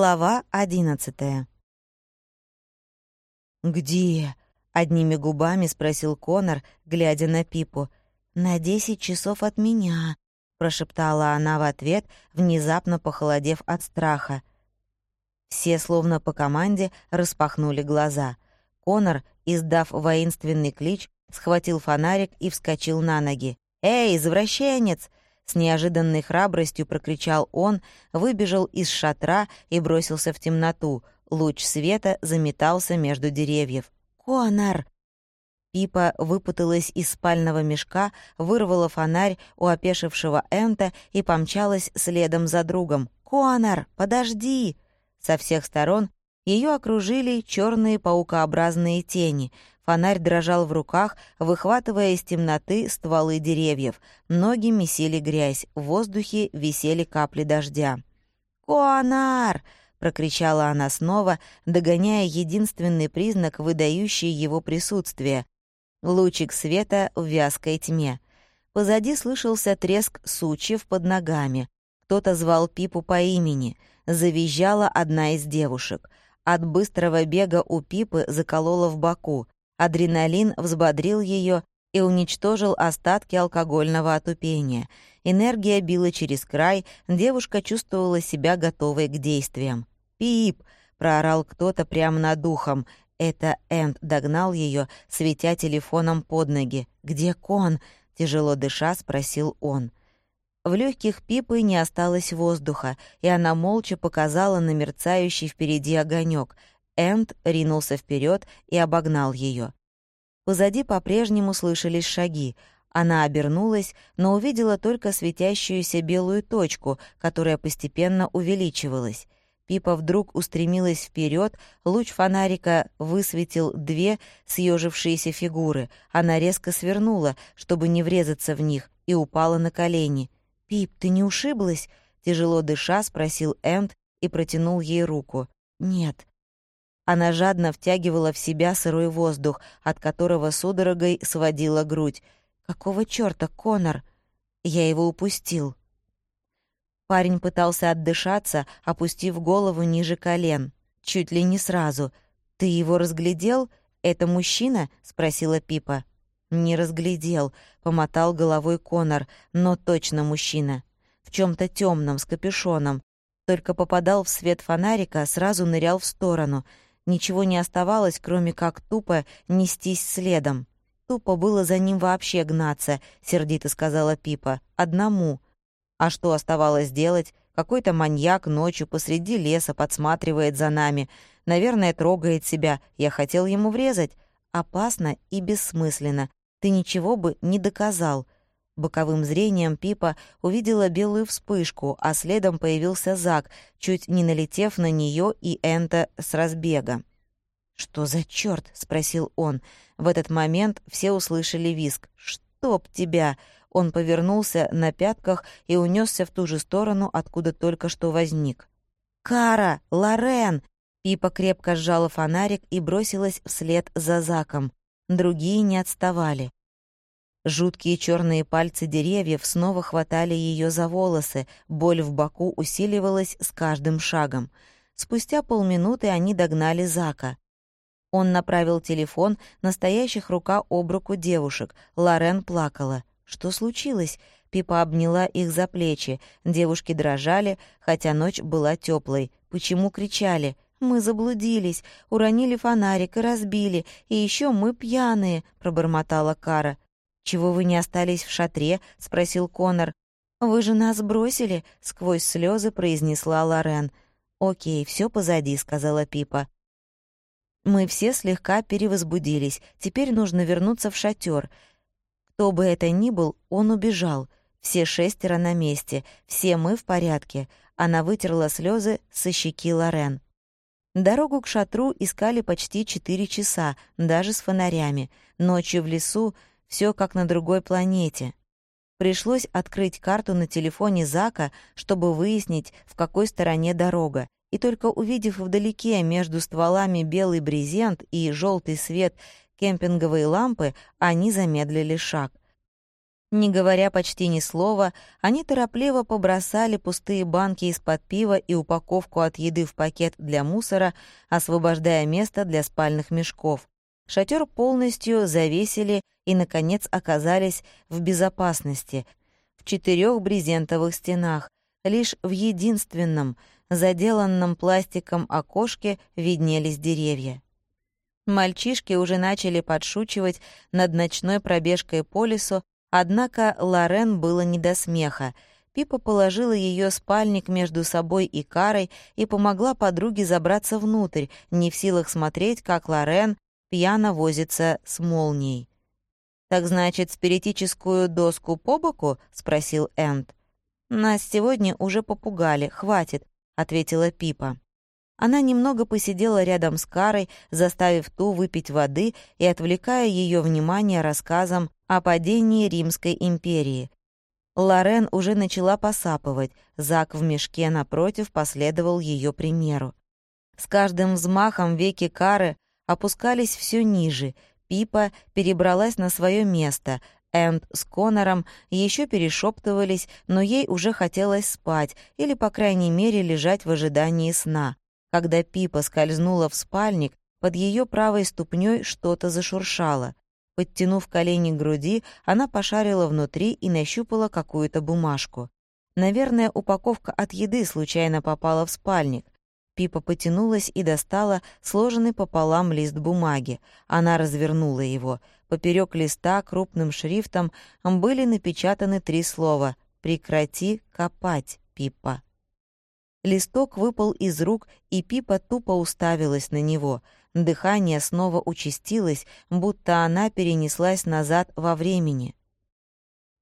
Глава одиннадцатая. «Где?» — одними губами спросил Конор, глядя на Пипу. «На десять часов от меня», — прошептала она в ответ, внезапно похолодев от страха. Все, словно по команде, распахнули глаза. Конор, издав воинственный клич, схватил фонарик и вскочил на ноги. «Эй, извращенец!» С неожиданной храбростью прокричал он, выбежал из шатра и бросился в темноту. Луч света заметался между деревьев. «Конор!» Пипа выпуталась из спального мешка, вырвала фонарь у опешившего Энта и помчалась следом за другом. «Конор, подожди!» Со всех сторон ее окружили черные паукообразные тени. Фонарь дрожал в руках, выхватывая из темноты стволы деревьев. Ноги месили грязь, в воздухе висели капли дождя. «Конар!» — прокричала она снова, догоняя единственный признак, выдающий его присутствие — лучик света в вязкой тьме. Позади слышался треск сучьев под ногами. Кто-то звал Пипу по имени. Завизжала одна из девушек. От быстрого бега у Пипы заколола в боку. Адреналин взбодрил ее и уничтожил остатки алкогольного отупения. Энергия била через край, девушка чувствовала себя готовой к действиям. «Пип!» — проорал кто-то прямо над духом. Это Энд догнал ее, светя телефоном под ноги. «Где кон?» — тяжело дыша спросил он. В легких Пипы не осталось воздуха, и она молча показала на мерцающий впереди огонек. Энд ринулся вперед и обогнал ее. Позади по-прежнему слышались шаги. Она обернулась, но увидела только светящуюся белую точку, которая постепенно увеличивалась. Пипа вдруг устремилась вперед, луч фонарика высветил две съежившиеся фигуры. Она резко свернула, чтобы не врезаться в них, и упала на колени. «Пип, ты не ушиблась?» — тяжело дыша спросил Энд и протянул ей руку. «Нет». Она жадно втягивала в себя сырой воздух, от которого судорогой сводила грудь. «Какого чёрта, Конор?» Я его упустил. Парень пытался отдышаться, опустив голову ниже колен. Чуть ли не сразу. «Ты его разглядел? Это мужчина?» — спросила Пипа. «Не разглядел», — помотал головой Конор, «но точно мужчина. В чем то темном с капюшоном. Только попадал в свет фонарика, сразу нырял в сторону. Ничего не оставалось, кроме как тупо нестись следом. Тупо было за ним вообще гнаться, сердито сказала Пипа. Одному. А что оставалось делать? Какой-то маньяк ночью посреди леса подсматривает за нами. Наверное, трогает себя. Я хотел ему врезать. Опасно и бессмысленно. Ты ничего бы не доказал. Боковым зрением Пипа увидела белую вспышку, а следом появился Зак, чуть не налетев на нее и Энта с разбега. «Что за черт? спросил он. В этот момент все услышали виск. «Чтоб тебя!» Он повернулся на пятках и унесся в ту же сторону, откуда только что возник. «Кара! Лорен!» Пипа крепко сжала фонарик и бросилась вслед за Заком. Другие не отставали. Жуткие черные пальцы деревьев снова хватали ее за волосы, боль в боку усиливалась с каждым шагом. Спустя полминуты они догнали Зака. Он направил телефон на стоящих рука об руку девушек. Лорен плакала. «Что случилось?» Пипа обняла их за плечи. Девушки дрожали, хотя ночь была теплой. Почему кричали? «Мы заблудились, уронили фонарик и разбили, и еще мы пьяные», — пробормотала Кара. «Чего вы не остались в шатре?» — спросил Конор. «Вы же нас бросили», — сквозь слезы произнесла Лорен. «Окей, все позади», — сказала Пипа. Мы все слегка перевозбудились. Теперь нужно вернуться в шатер. Кто бы это ни был, он убежал. Все шестеро на месте. Все мы в порядке. Она вытерла слезы со щеки Лорен. Дорогу к шатру искали почти четыре часа, даже с фонарями. Ночью в лесу все как на другой планете. Пришлось открыть карту на телефоне Зака, чтобы выяснить, в какой стороне дорога. И только увидев вдалеке между стволами белый брезент и желтый свет кемпинговой лампы, они замедлили шаг. Не говоря почти ни слова, они торопливо побросали пустые банки из-под пива и упаковку от еды в пакет для мусора, освобождая место для спальных мешков. Шатер полностью завесили и, наконец, оказались в безопасности, в четырех брезентовых стенах. Лишь в единственном, заделанном пластиком окошке виднелись деревья. Мальчишки уже начали подшучивать над ночной пробежкой по лесу, Однако Лорен было не до смеха. Пипа положила ее спальник между собой и Карой и помогла подруге забраться внутрь, не в силах смотреть, как Лорен пьяно возится с молнией. «Так значит, спиритическую доску по боку?» — спросил Энд. «Нас сегодня уже попугали, хватит», — ответила Пипа. Она немного посидела рядом с Карой, заставив ту выпить воды и отвлекая ее внимание рассказом о падении Римской империи. Лорен уже начала посапывать, Зак в мешке напротив последовал ее примеру. С каждым взмахом веки Кары опускались все ниже, Пипа перебралась на свое место, Энд с Конором еще перешептывались, но ей уже хотелось спать или, по крайней мере, лежать в ожидании сна. Когда Пипа скользнула в спальник, под ее правой ступней что-то зашуршало. Подтянув колени к груди, она пошарила внутри и нащупала какую-то бумажку. Наверное, упаковка от еды случайно попала в спальник. Пипа потянулась и достала сложенный пополам лист бумаги. Она развернула его. Поперек листа крупным шрифтом были напечатаны три слова «Прекрати копать, Пипа». Листок выпал из рук, и Пипа тупо уставилась на него — Дыхание снова участилось, будто она перенеслась назад во времени.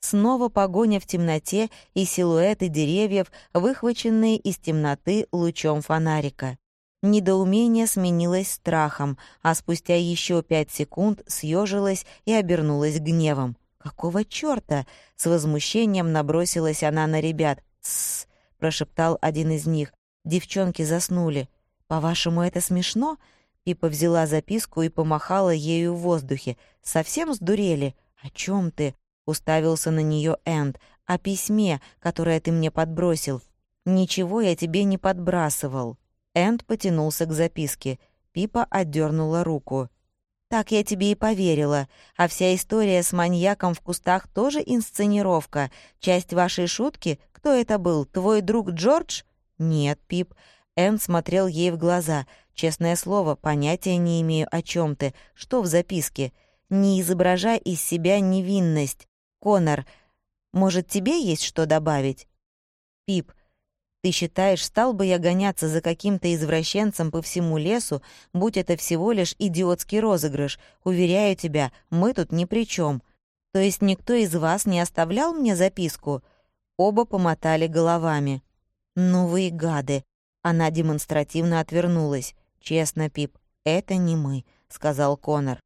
Снова погоня в темноте и силуэты деревьев, выхваченные из темноты лучом фонарика. Недоумение сменилось страхом, а спустя еще пять секунд съежилась и обернулась гневом. «Какого чёрта?» — с возмущением набросилась она на ребят. «Тссс!» — прошептал один из них. «Девчонки заснули. По-вашему, это смешно?» Пипа взяла записку и помахала ею в воздухе. «Совсем сдурели? О чем ты?» — уставился на нее Энд. «О письме, которое ты мне подбросил. Ничего я тебе не подбрасывал». Энд потянулся к записке. Пипа отдернула руку. «Так я тебе и поверила. А вся история с маньяком в кустах тоже инсценировка. Часть вашей шутки? Кто это был? Твой друг Джордж?» «Нет, Пип». Энд смотрел ей в глаза — Честное слово, понятия не имею, о чем ты. Что в записке? Не изображай из себя невинность. Конор, может, тебе есть что добавить? Пип, ты считаешь, стал бы я гоняться за каким-то извращенцем по всему лесу, будь это всего лишь идиотский розыгрыш? Уверяю тебя, мы тут ни при чем. То есть никто из вас не оставлял мне записку?» Оба помотали головами. «Ну вы и гады!» Она демонстративно отвернулась. «Честно, Пип, это не мы», — сказал Конор.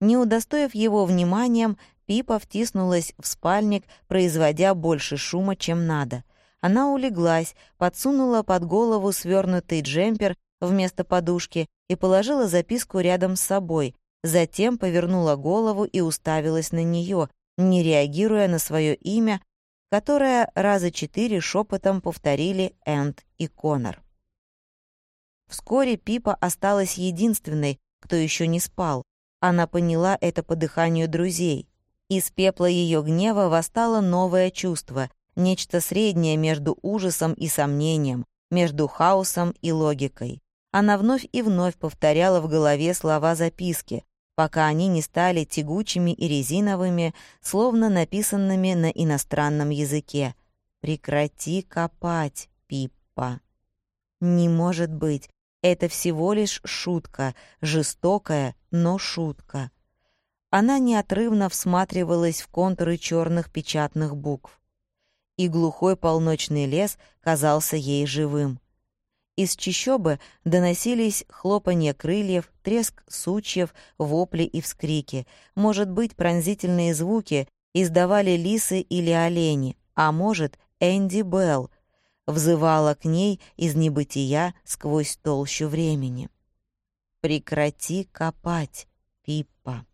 Не удостоив его вниманием, Пипа втиснулась в спальник, производя больше шума, чем надо. Она улеглась, подсунула под голову свернутый джемпер вместо подушки и положила записку рядом с собой, затем повернула голову и уставилась на нее, не реагируя на свое имя, которое раза четыре шепотом повторили Энд и Конор. Вскоре Пипа осталась единственной, кто еще не спал. Она поняла это по дыханию друзей. Из пепла ее гнева восстало новое чувство, нечто среднее между ужасом и сомнением, между хаосом и логикой. Она вновь и вновь повторяла в голове слова записки, пока они не стали тягучими и резиновыми, словно написанными на иностранном языке. «Прекрати копать, Пиппа». «Не может быть, это всего лишь шутка, жестокая, но шутка. Она неотрывно всматривалась в контуры черных печатных букв. И глухой полночный лес казался ей живым. Из чащобы доносились хлопанье крыльев, треск сучьев, вопли и вскрики. Может быть, пронзительные звуки издавали лисы или олени, а может, Энди Белл, взывала к ней из небытия сквозь толщу времени. «Прекрати копать, Пиппа!»